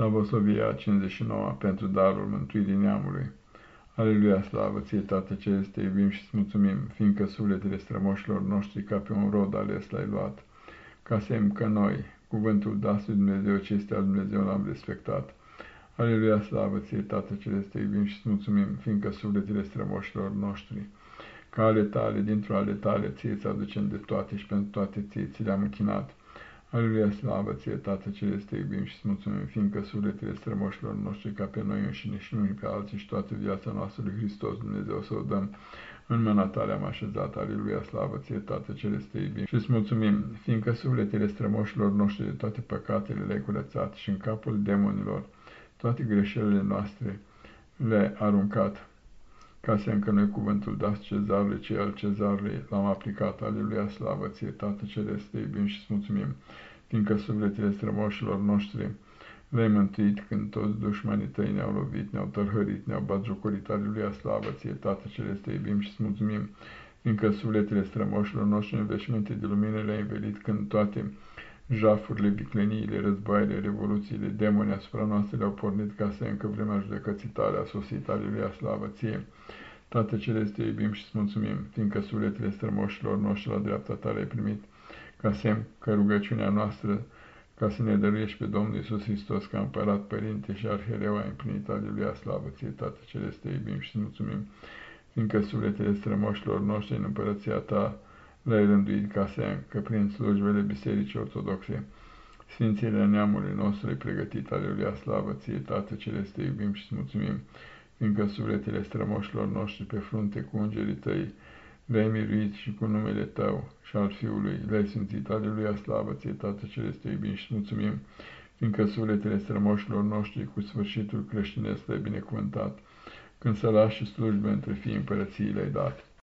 Slavosovia 59 pentru darul mântuirii neamului. Aleluia, slavă ție, Tată Ceresc, te iubim și îți mulțumim, fiindcă sufletele strămoșilor noștri ca pe un rod ales l-ai luat, ca semn că noi, cuvântul dasului Dumnezeu ce este al Dumnezeu l-am respectat. Aleluia, slavă ție, Tată Ceresc, te iubim și îți mulțumim, fiindcă sufletele strămoșilor noștri, ca ale tale, dintr-o ale tale, ție ți aducem de toate și pentru toate ție ți le-am închinat. Aleluia, slavă ție, Tată Ceresc, te iubim și îți mulțumim, fiindcă sufletele strămoșilor noștri ca pe noi înșine și nu pe alții și toată viața noastră lui Hristos Dumnezeu să o dăm în mâna ta le-am așezat. Aleluia, slavă ție, Tată Ceresc, te iubim și îți mulțumim, fiindcă sufletele strămoșilor noștri de toate păcatele le-ai curățat și în capul demonilor toate greșelile noastre le-ai aruncat ca să încă noi cuvântul dați cezarului, ce al cezarului l-am aplicat. Aleluia, slavă ție, Tată Ceresc, te iubim și îți mulțumim, fiindcă sufletele strămoșilor noștri le-ai mântuit când toți dușmanii tăi ne-au lovit, ne-au tărhărit, ne-au batjocorit. Aleluia, slavă ție, Tată Ceresc, te iubim și îți mulțumim, fiindcă sufletele strămoșilor noștri în veșminte de lumină le-ai învelit când toate jafurile, vicleniile, războaiele, revoluțiile, demoni asupra noastră le-au pornit ca să încă vremea judecății tale a sosit, aleluia, slavă ție. Tată Celeste, iubim și îți mulțumim, fiindcă sufletele strămoșilor noștri la dreapta ta le-ai primit, ca semn că rugăciunea noastră, ca să ne dăruiești pe Domnul Iisus Hristos, ca împărat, părinte și arhereu ai împlinit, aleluia, slavă ție, Tată Celeste, iubim și îți mulțumim, fiindcă sufletele strămoșilor noștri în împărăția ta, le-ai rânduit ca să că prin slujbele Bisericii Ortodoxe, Sfințirea neamului nostru ai pregătit, aleluia, slavă ție, Tată Celeste, iubim și mulțumim, fiindcă sufletele strămoșilor noștri pe frunte cu îngerii tăi le-ai miruit și cu numele tău și al Fiului le-ai simțit, aleluia, slavă ție, Tată Celeste, iubim și mulțumim, fiindcă sufletele strămoșilor noștri cu sfârșitul creștinesc le-ai binecuvântat, când să lași slujbe între fii împărăției le-ai dat.